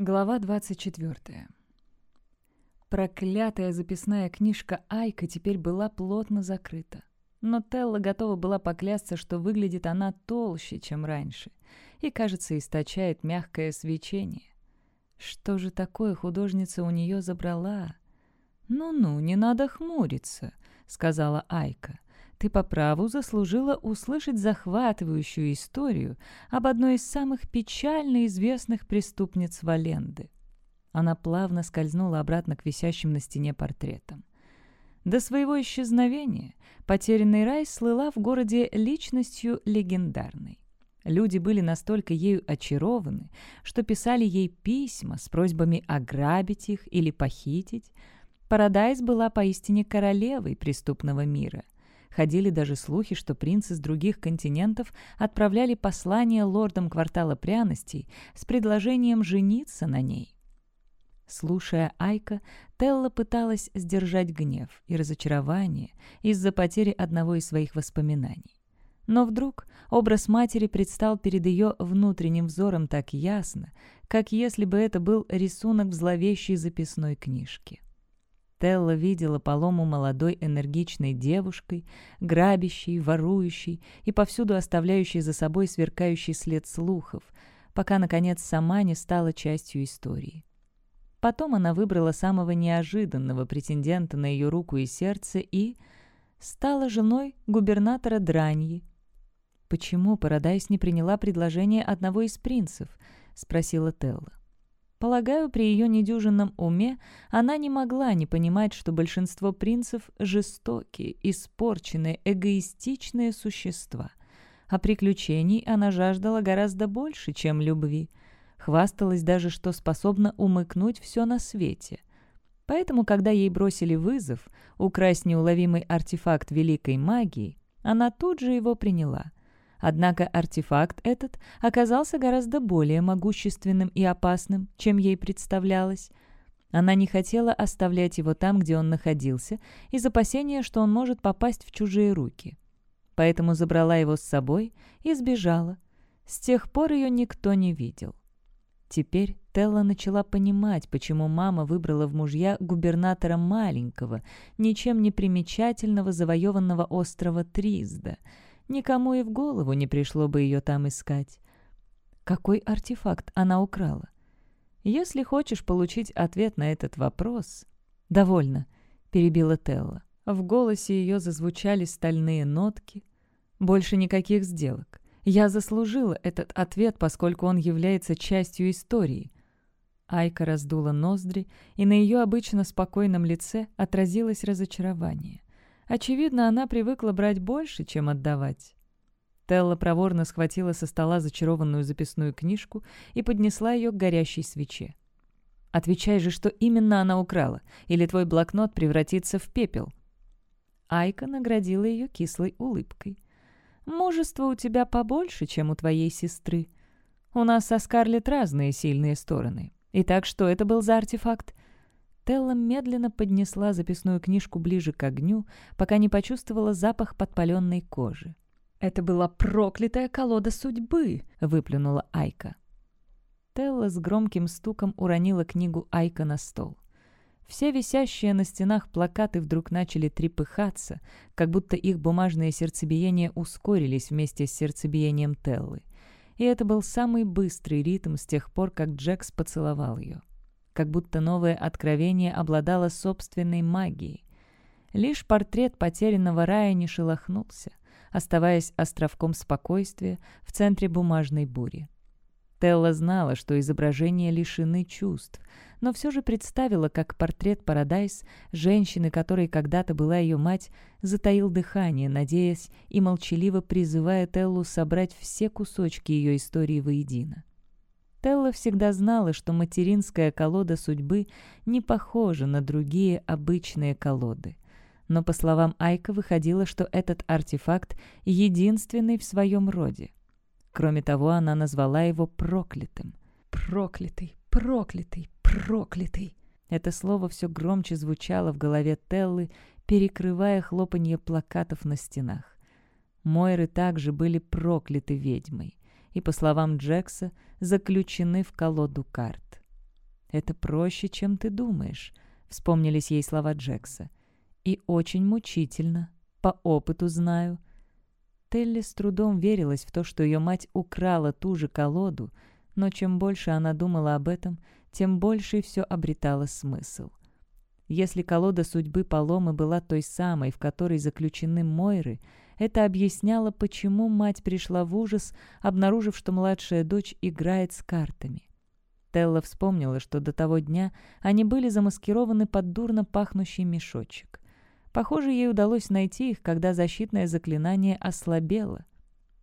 Глава 24. Проклятая записная книжка Айка теперь была плотно закрыта. Но Телла готова была поклясться, что выглядит она толще, чем раньше, и, кажется, источает мягкое свечение. Что же такое художница у нее забрала? «Ну-ну, не надо хмуриться», — сказала Айка ты по праву заслужила услышать захватывающую историю об одной из самых печально известных преступниц Валенды. Она плавно скользнула обратно к висящим на стене портретам. До своего исчезновения потерянный рай слыла в городе личностью легендарной. Люди были настолько ею очарованы, что писали ей письма с просьбами ограбить их или похитить. Парадайз была поистине королевой преступного мира – Ходили даже слухи, что принцы с других континентов отправляли послания лордам квартала пряностей с предложением жениться на ней. Слушая Айка, Телла пыталась сдержать гнев и разочарование из-за потери одного из своих воспоминаний. Но вдруг образ матери предстал перед ее внутренним взором так ясно, как если бы это был рисунок в зловещей записной книжке. Стелла видела Палому молодой энергичной девушкой, грабящей, ворующей и повсюду оставляющей за собой сверкающий след слухов, пока, наконец, сама не стала частью истории. Потом она выбрала самого неожиданного претендента на ее руку и сердце и стала женой губернатора Драньи. «Почему Парадайс не приняла предложение одного из принцев?» — спросила Телла. Полагаю, при ее недюжинном уме она не могла не понимать, что большинство принцев – жестокие, испорченные, эгоистичные существа. А приключений она жаждала гораздо больше, чем любви. Хвасталась даже, что способна умыкнуть все на свете. Поэтому, когда ей бросили вызов, украсть неуловимый артефакт великой магии, она тут же его приняла – Однако артефакт этот оказался гораздо более могущественным и опасным, чем ей представлялось. Она не хотела оставлять его там, где он находился, из опасения, что он может попасть в чужие руки. Поэтому забрала его с собой и сбежала. С тех пор ее никто не видел. Теперь Телла начала понимать, почему мама выбрала в мужья губернатора маленького, ничем не примечательного завоеванного острова Тризда — Никому и в голову не пришло бы ее там искать. Какой артефакт она украла? Если хочешь получить ответ на этот вопрос... «Довольно», — перебила Телла. В голосе ее зазвучали стальные нотки. «Больше никаких сделок. Я заслужила этот ответ, поскольку он является частью истории». Айка раздула ноздри, и на ее обычно спокойном лице отразилось разочарование. Очевидно, она привыкла брать больше, чем отдавать. Телла проворно схватила со стола зачарованную записную книжку и поднесла ее к горящей свече. «Отвечай же, что именно она украла, или твой блокнот превратится в пепел». Айка наградила ее кислой улыбкой. «Мужество у тебя побольше, чем у твоей сестры. У нас со Скарлетт разные сильные стороны. Итак, что это был за артефакт? Стелла медленно поднесла записную книжку ближе к огню, пока не почувствовала запах подпаленной кожи. «Это была проклятая колода судьбы!» — выплюнула Айка. Телла с громким стуком уронила книгу Айка на стол. Все висящие на стенах плакаты вдруг начали трепыхаться, как будто их бумажные сердцебиения ускорились вместе с сердцебиением Теллы. И это был самый быстрый ритм с тех пор, как Джекс поцеловал ее как будто новое откровение обладало собственной магией. Лишь портрет потерянного рая не шелохнулся, оставаясь островком спокойствия в центре бумажной бури. Телла знала, что изображения лишены чувств, но все же представила, как портрет Парадайз женщины, которой когда-то была ее мать, затаил дыхание, надеясь и молчаливо призывая Теллу собрать все кусочки ее истории воедино. Телла всегда знала, что материнская колода судьбы не похожа на другие обычные колоды. Но, по словам Айка, выходило, что этот артефакт единственный в своем роде. Кроме того, она назвала его проклятым. «Проклятый, проклятый, проклятый!» Это слово все громче звучало в голове Теллы, перекрывая хлопанье плакатов на стенах. Мойры также были прокляты ведьмой и, по словам Джекса, заключены в колоду карт. «Это проще, чем ты думаешь», — вспомнились ей слова Джекса. «И очень мучительно, по опыту знаю». Телли с трудом верилась в то, что ее мать украла ту же колоду, но чем больше она думала об этом, тем больше все обретало смысл. Если колода судьбы Паломы была той самой, в которой заключены Мойры — это объясняло, почему мать пришла в ужас, обнаружив, что младшая дочь играет с картами. Телла вспомнила, что до того дня они были замаскированы под дурно пахнущий мешочек. Похоже, ей удалось найти их, когда защитное заклинание ослабело.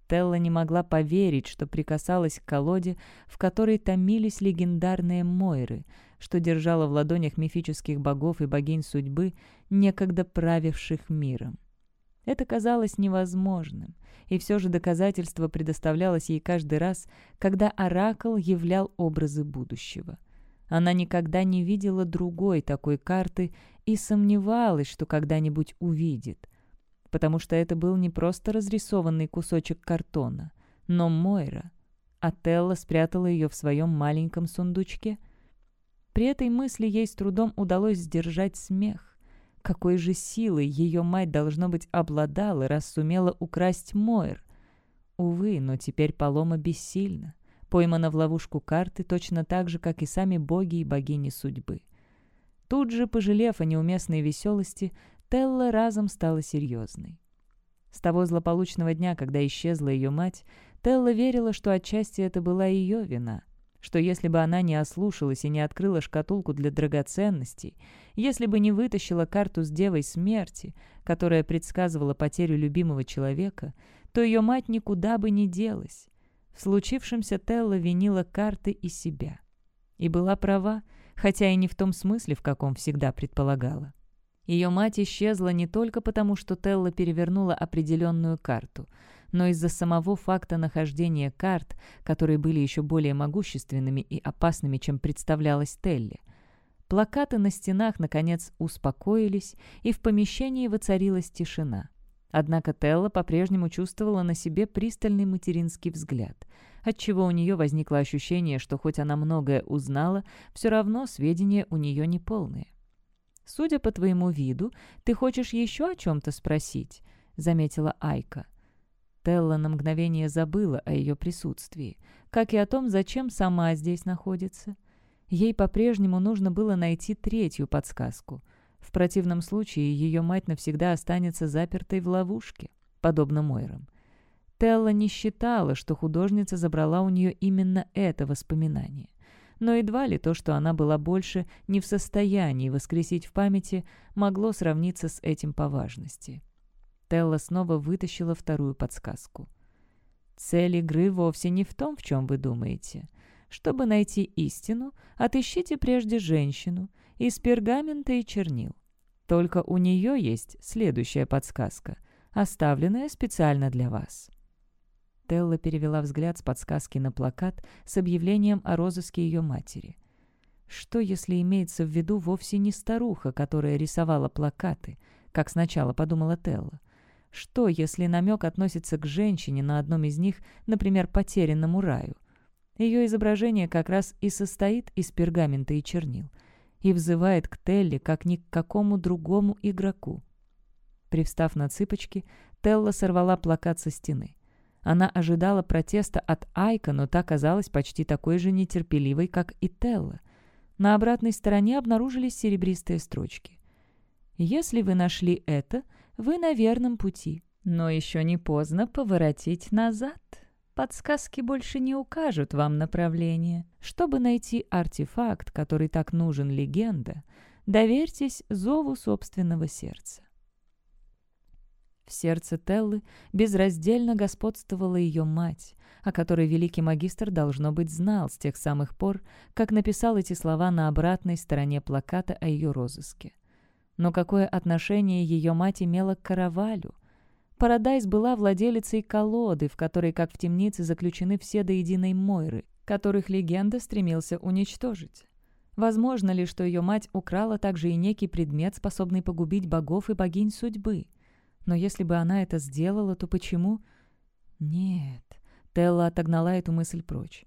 Телла не могла поверить, что прикасалась к колоде, в которой томились легендарные Мойры, что держала в ладонях мифических богов и богинь судьбы, некогда правивших миром. Это казалось невозможным, и все же доказательство предоставлялось ей каждый раз, когда оракул являл образы будущего. Она никогда не видела другой такой карты и сомневалась, что когда-нибудь увидит, потому что это был не просто разрисованный кусочек картона, но Мойра. Отелло спрятала ее в своем маленьком сундучке. При этой мысли ей с трудом удалось сдержать смех какой же силой ее мать, должно быть, обладала, раз сумела украсть Мойр. Увы, но теперь полома бессильна, поймана в ловушку карты точно так же, как и сами боги и богини судьбы. Тут же, пожалев о неуместной веселости, Телла разом стала серьезной. С того злополучного дня, когда исчезла ее мать, Телла верила, что отчасти это была ее вина — что если бы она не ослушалась и не открыла шкатулку для драгоценностей, если бы не вытащила карту с Девой Смерти, которая предсказывала потерю любимого человека, то ее мать никуда бы не делась. В случившемся Телла винила карты и себя. И была права, хотя и не в том смысле, в каком всегда предполагала. Ее мать исчезла не только потому, что Телла перевернула определенную карту — но из-за самого факта нахождения карт, которые были еще более могущественными и опасными, чем представлялось Телли. Плакаты на стенах, наконец, успокоились, и в помещении воцарилась тишина. Однако Телла по-прежнему чувствовала на себе пристальный материнский взгляд, отчего у нее возникло ощущение, что хоть она многое узнала, все равно сведения у нее неполные. «Судя по твоему виду, ты хочешь еще о чем-то спросить?» — заметила Айка. Телла на мгновение забыла о ее присутствии, как и о том, зачем сама здесь находится. Ей по-прежнему нужно было найти третью подсказку. В противном случае ее мать навсегда останется запертой в ловушке, подобно Мойрам. Телла не считала, что художница забрала у нее именно это воспоминание. Но едва ли то, что она была больше не в состоянии воскресить в памяти, могло сравниться с этим по важности. Телла снова вытащила вторую подсказку. «Цель игры вовсе не в том, в чем вы думаете. Чтобы найти истину, отыщите прежде женщину из пергамента и чернил. Только у нее есть следующая подсказка, оставленная специально для вас». Телла перевела взгляд с подсказки на плакат с объявлением о розыске ее матери. Что, если имеется в виду вовсе не старуха, которая рисовала плакаты, как сначала подумала Телла? Что, если намек относится к женщине на одном из них, например, потерянному раю? Ее изображение как раз и состоит из пергамента и чернил и взывает к Телли, как ни к какому другому игроку. Привстав на цыпочки, Телла сорвала плакат со стены. Она ожидала протеста от Айка, но та казалась почти такой же нетерпеливой, как и Телла. На обратной стороне обнаружились серебристые строчки. «Если вы нашли это, вы на верном пути, но еще не поздно поворотить назад. Подсказки больше не укажут вам направление. Чтобы найти артефакт, который так нужен легенда, доверьтесь зову собственного сердца. В сердце Теллы безраздельно господствовала ее мать, о которой великий магистр, должно быть, знал с тех самых пор, как написал эти слова на обратной стороне плаката о ее розыске – но какое отношение ее мать имела к Каравалю? Парадайз была владелицей колоды, в которой, как в темнице, заключены все до единой Мойры, которых легенда стремился уничтожить. Возможно ли, что ее мать украла также и некий предмет, способный погубить богов и богинь судьбы? Но если бы она это сделала, то почему... Нет, Телла отогнала эту мысль прочь.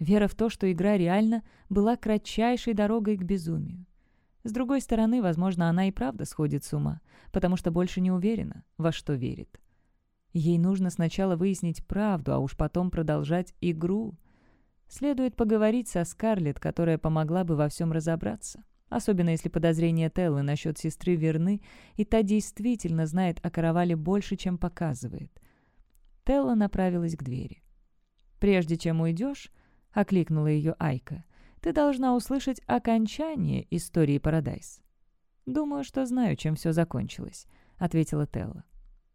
Вера в то, что игра реальна, была кратчайшей дорогой к безумию. С другой стороны, возможно, она и правда сходит с ума, потому что больше не уверена, во что верит. Ей нужно сначала выяснить правду, а уж потом продолжать игру. Следует поговорить со Скарлетт, которая помогла бы во всем разобраться. Особенно если подозрения Теллы насчет сестры верны, и та действительно знает о каравале больше, чем показывает. Телла направилась к двери. «Прежде чем уйдешь», — окликнула ее Айка, ты должна услышать окончание истории Парадайз. «Думаю, что знаю, чем все закончилось», — ответила Телла.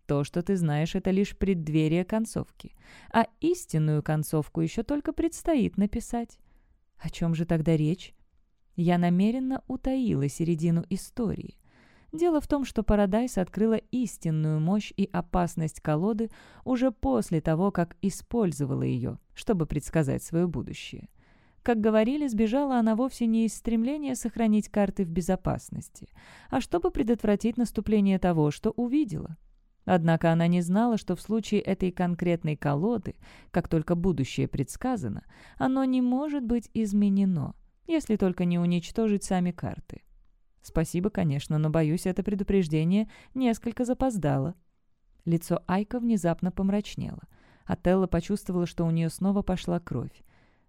«То, что ты знаешь, это лишь преддверие концовки, а истинную концовку еще только предстоит написать». «О чем же тогда речь?» Я намеренно утаила середину истории. Дело в том, что Парадайс открыла истинную мощь и опасность колоды уже после того, как использовала ее, чтобы предсказать свое будущее. Как говорили, сбежала она вовсе не из стремления сохранить карты в безопасности, а чтобы предотвратить наступление того, что увидела. Однако она не знала, что в случае этой конкретной колоды, как только будущее предсказано, оно не может быть изменено, если только не уничтожить сами карты. Спасибо, конечно, но, боюсь, это предупреждение несколько запоздало. Лицо Айка внезапно помрачнело. Ателла почувствовала, что у нее снова пошла кровь.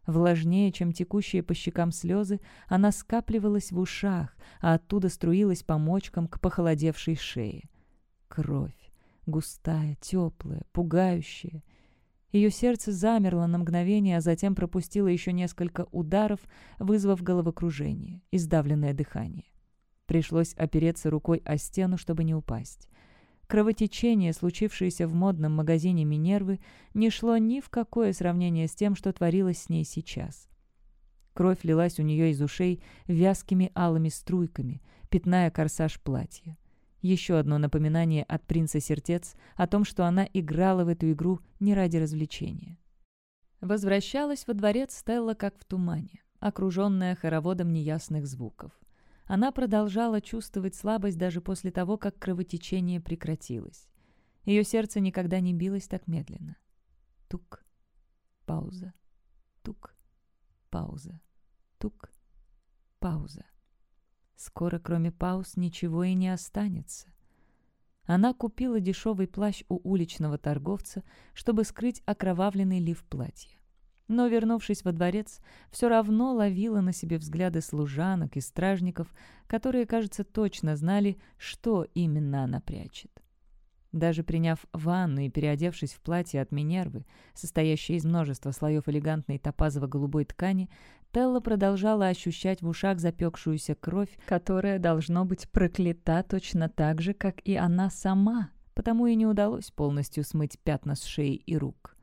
Влажнее, чем текущие по щекам слезы, она скапливалась в ушах, а оттуда струилась по мочкам к похолодевшей шее. Кровь. Густая, теплая, пугающая. Ее сердце замерло на мгновение, а затем пропустило еще несколько ударов, вызвав головокружение издавленное дыхание. Пришлось опереться рукой о стену, чтобы не упасть. Кровотечение, случившееся в модном магазине Минервы, не шло ни в какое сравнение с тем, что творилось с ней сейчас. Кровь лилась у нее из ушей вязкими алыми струйками, пятная корсаж платья. Еще одно напоминание от принца сердец о том, что она играла в эту игру не ради развлечения. Возвращалась во дворец Стелла как в тумане, окруженная хороводом неясных звуков. Она продолжала чувствовать слабость даже после того, как кровотечение прекратилось. Ее сердце никогда не билось так медленно. Тук. Пауза. Тук. Пауза. Тук. Пауза. Скоро, кроме пауз, ничего и не останется. Она купила дешевый плащ у уличного торговца, чтобы скрыть окровавленный лиф платья. Но, вернувшись во дворец, все равно ловила на себе взгляды служанок и стражников, которые, кажется, точно знали, что именно она прячет. Даже приняв ванну и переодевшись в платье от Минервы, состоящее из множества слоев элегантной топазово-голубой ткани, Телла продолжала ощущать в ушах запекшуюся кровь, которая должно быть проклята точно так же, как и она сама, потому и не удалось полностью смыть пятна с шеи и рук.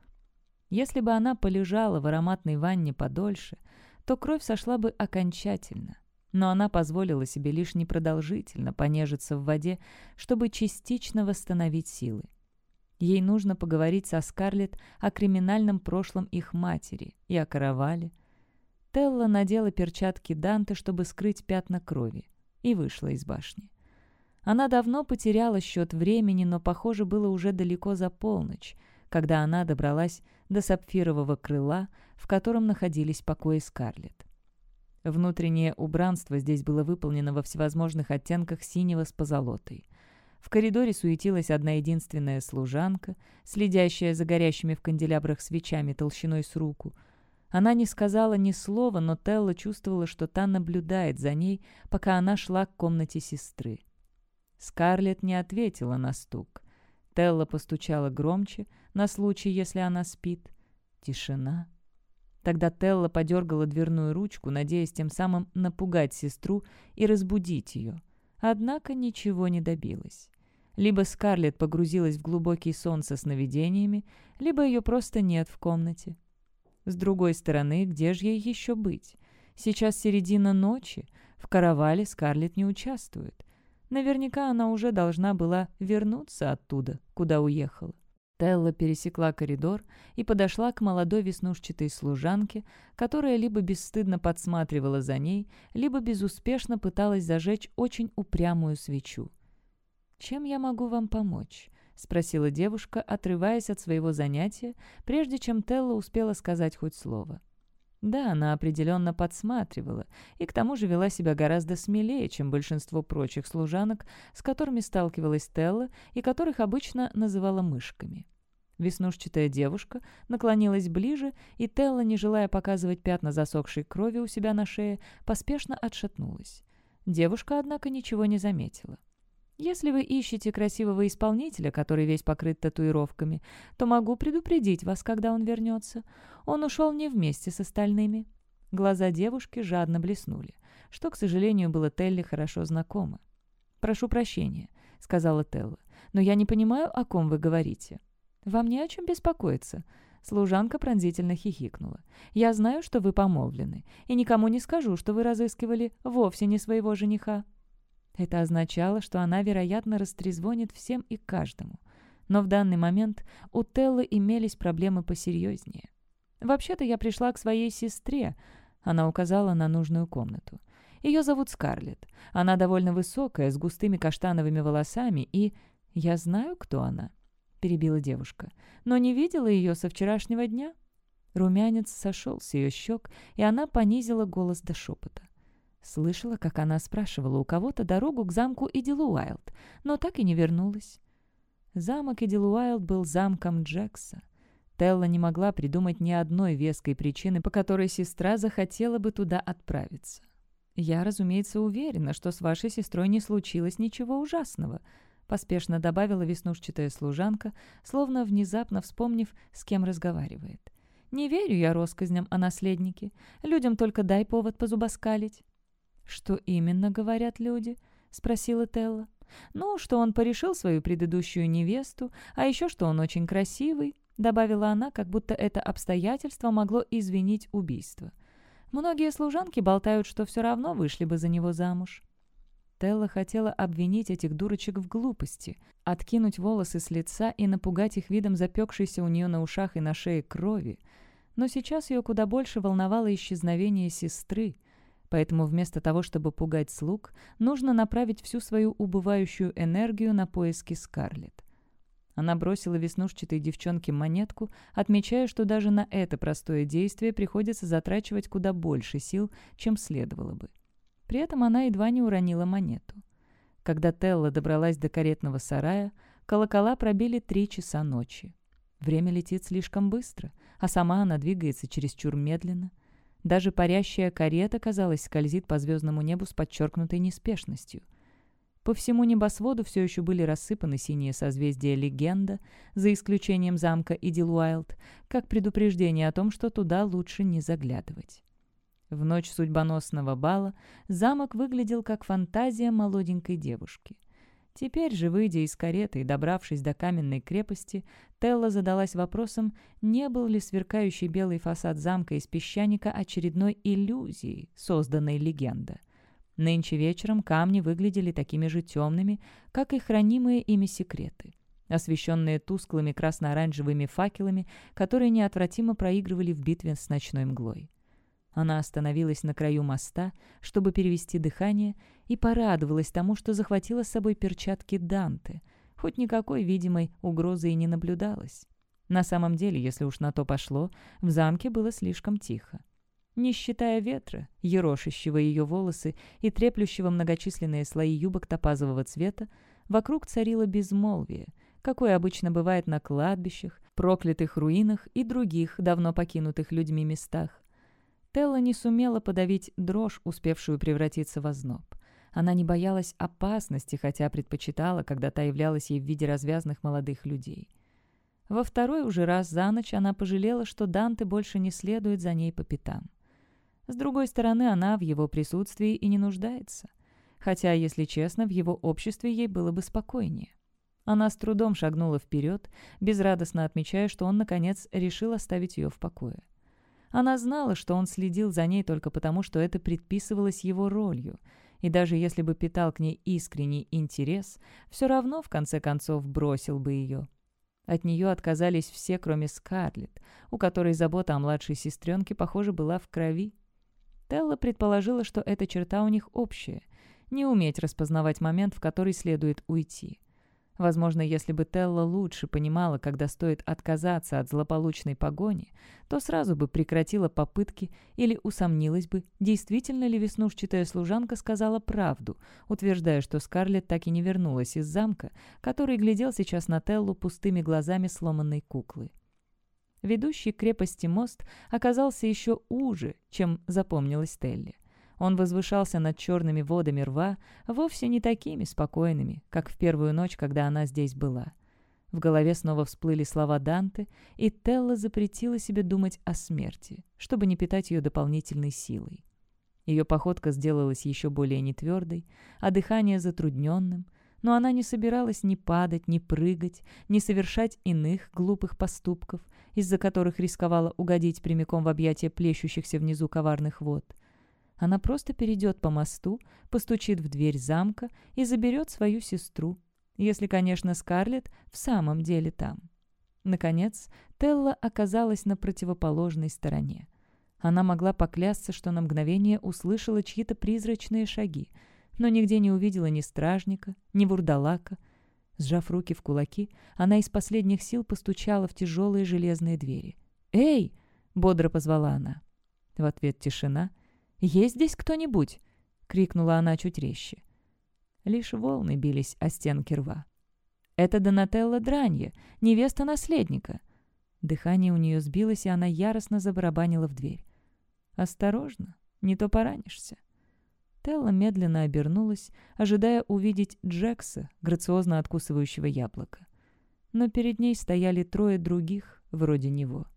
Если бы она полежала в ароматной ванне подольше, то кровь сошла бы окончательно. Но она позволила себе лишь непродолжительно понежиться в воде, чтобы частично восстановить силы. Ей нужно поговорить со Скарлетт о криминальном прошлом их матери и о каравале. Телла надела перчатки Данте, чтобы скрыть пятна крови, и вышла из башни. Она давно потеряла счет времени, но, похоже, было уже далеко за полночь — когда она добралась до сапфирового крыла, в котором находились покои Скарлетт. Внутреннее убранство здесь было выполнено во всевозможных оттенках синего с позолотой. В коридоре суетилась одна единственная служанка, следящая за горящими в канделябрах свечами толщиной с руку. Она не сказала ни слова, но Телла чувствовала, что та наблюдает за ней, пока она шла к комнате сестры. Скарлетт не ответила на стук. Телла постучала громче — на случай, если она спит. Тишина. Тогда Телла подергала дверную ручку, надеясь тем самым напугать сестру и разбудить ее. Однако ничего не добилась. Либо Скарлетт погрузилась в глубокий сон со сновидениями, либо ее просто нет в комнате. С другой стороны, где же ей еще быть? Сейчас середина ночи, в каравале Скарлетт не участвует. Наверняка она уже должна была вернуться оттуда, куда уехала. Телла пересекла коридор и подошла к молодой веснушчатой служанке, которая либо бесстыдно подсматривала за ней, либо безуспешно пыталась зажечь очень упрямую свечу. «Чем я могу вам помочь?» — спросила девушка, отрываясь от своего занятия, прежде чем Телла успела сказать хоть слово. — да, она определенно подсматривала, и к тому же вела себя гораздо смелее, чем большинство прочих служанок, с которыми сталкивалась Телла и которых обычно называла мышками. Веснушчатая девушка наклонилась ближе, и Телла, не желая показывать пятна засохшей крови у себя на шее, поспешно отшатнулась. Девушка, однако, ничего не заметила. — если вы ищете красивого исполнителя, который весь покрыт татуировками, то могу предупредить вас, когда он вернется. Он ушел не вместе с остальными». Глаза девушки жадно блеснули, что, к сожалению, было Телли хорошо знакомо. «Прошу прощения», — сказала Телла, — «но я не понимаю, о ком вы говорите». «Вам не о чем беспокоиться», Служанка пронзительно хихикнула. «Я знаю, что вы помолвлены, и никому не скажу, что вы разыскивали вовсе не своего жениха». Это означало, что она, вероятно, растрезвонит всем и каждому. Но в данный момент у Теллы имелись проблемы посерьезнее. «Вообще-то я пришла к своей сестре», — она указала на нужную комнату. «Ее зовут Скарлетт. Она довольно высокая, с густыми каштановыми волосами и...» «Я знаю, кто она», — перебила девушка. «Но не видела ее со вчерашнего дня». Румянец сошел с ее щек, и она понизила голос до шепота. Слышала, как она спрашивала у кого-то дорогу к замку Идилуайлд, но так и не вернулась. Замок Идилуайлд был замком Джекса. Телла не могла придумать ни одной веской причины, по которой сестра захотела бы туда отправиться. «Я, разумеется, уверена, что с вашей сестрой не случилось ничего ужасного», — поспешно добавила веснушчатая служанка, словно внезапно вспомнив, с кем разговаривает. «Не верю я россказням о наследнике. Людям только дай повод позубоскалить». «Что именно говорят люди?» — спросила Телла. «Ну, что он порешил свою предыдущую невесту, а еще что он очень красивый», — добавила она, как будто это обстоятельство могло извинить убийство. «Многие служанки болтают, что все равно вышли бы за него замуж». Телла хотела обвинить этих дурочек в глупости, откинуть волосы с лица и напугать их видом запекшейся у нее на ушах и на шее крови. Но сейчас ее куда больше волновало исчезновение сестры — Поэтому вместо того, чтобы пугать слуг, нужно направить всю свою убывающую энергию на поиски Скарлетт. Она бросила веснушчатой девчонке монетку, отмечая, что даже на это простое действие приходится затрачивать куда больше сил, чем следовало бы. При этом она едва не уронила монету. Когда Телла добралась до каретного сарая, колокола пробили три часа ночи. Время летит слишком быстро, а сама она двигается чересчур медленно – даже парящая карета казалось скользит по звездному небу с подчеркнутой неспешностью. По всему небосводу все еще были рассыпаны синие созвездия Легенда, за исключением замка Идилуайлд, как предупреждение о том, что туда лучше не заглядывать. В ночь судьбоносного бала замок выглядел как фантазия молоденькой девушки. Теперь же, выйдя из кареты и добравшись до каменной крепости, Телла задалась вопросом, не был ли сверкающий белый фасад замка из песчаника очередной иллюзией, созданной легенда. Нынче вечером камни выглядели такими же темными, как и хранимые ими секреты, освещенные тусклыми красно-оранжевыми факелами, которые неотвратимо проигрывали в битве с ночной мглой. Она остановилась на краю моста, чтобы перевести дыхание, и порадовалась тому, что захватила с собой перчатки Данте, хоть никакой видимой угрозы и не наблюдалось. На самом деле, если уж на то пошло, в замке было слишком тихо. Не считая ветра, ерошащего ее волосы и треплющего многочисленные слои юбок топазового цвета, вокруг царило безмолвие, какое обычно бывает на кладбищах, проклятых руинах и других давно покинутых людьми местах. Телла не сумела подавить дрожь, успевшую превратиться во зноб. Она не боялась опасности, хотя предпочитала, когда та являлась ей в виде развязных молодых людей. Во второй уже раз за ночь она пожалела, что Данте больше не следует за ней по пятам. С другой стороны, она в его присутствии и не нуждается. Хотя, если честно, в его обществе ей было бы спокойнее. Она с трудом шагнула вперед, безрадостно отмечая, что он, наконец, решил оставить ее в покое. Она знала, что он следил за ней только потому, что это предписывалось его ролью. И даже если бы питал к ней искренний интерес, все равно, в конце концов, бросил бы ее. От нее отказались все, кроме Скарлетт, у которой забота о младшей сестренке, похоже, была в крови. Телла предположила, что эта черта у них общая — не уметь распознавать момент, в который следует уйти — Возможно, если бы Телла лучше понимала, когда стоит отказаться от злополучной погони, то сразу бы прекратила попытки или усомнилась бы, действительно ли веснушчатая служанка сказала правду, утверждая, что Скарлетт так и не вернулась из замка, который глядел сейчас на Теллу пустыми глазами сломанной куклы. Ведущий крепости мост оказался еще уже, чем запомнилась Телли. Он возвышался над черными водами рва, вовсе не такими спокойными, как в первую ночь, когда она здесь была. В голове снова всплыли слова Данте, и Телла запретила себе думать о смерти, чтобы не питать ее дополнительной силой. Ее походка сделалась еще более нетвердой, а дыхание затрудненным, но она не собиралась ни падать, ни прыгать, ни совершать иных глупых поступков, из-за которых рисковала угодить прямиком в объятия плещущихся внизу коварных вод. Она просто перейдет по мосту, постучит в дверь замка и заберет свою сестру, если, конечно, Скарлетт в самом деле там. Наконец, Телла оказалась на противоположной стороне. Она могла поклясться, что на мгновение услышала чьи-то призрачные шаги, но нигде не увидела ни стражника, ни вурдалака. Сжав руки в кулаки, она из последних сил постучала в тяжелые железные двери. «Эй!» — бодро позвала она. В ответ тишина — «Есть здесь кто-нибудь?» — крикнула она чуть резче. Лишь волны бились о стенки рва. «Это Донателла Дранье, невеста наследника!» Дыхание у нее сбилось, и она яростно забарабанила в дверь. «Осторожно, не то поранишься!» Телла медленно обернулась, ожидая увидеть Джекса, грациозно откусывающего яблоко. Но перед ней стояли трое других, вроде него.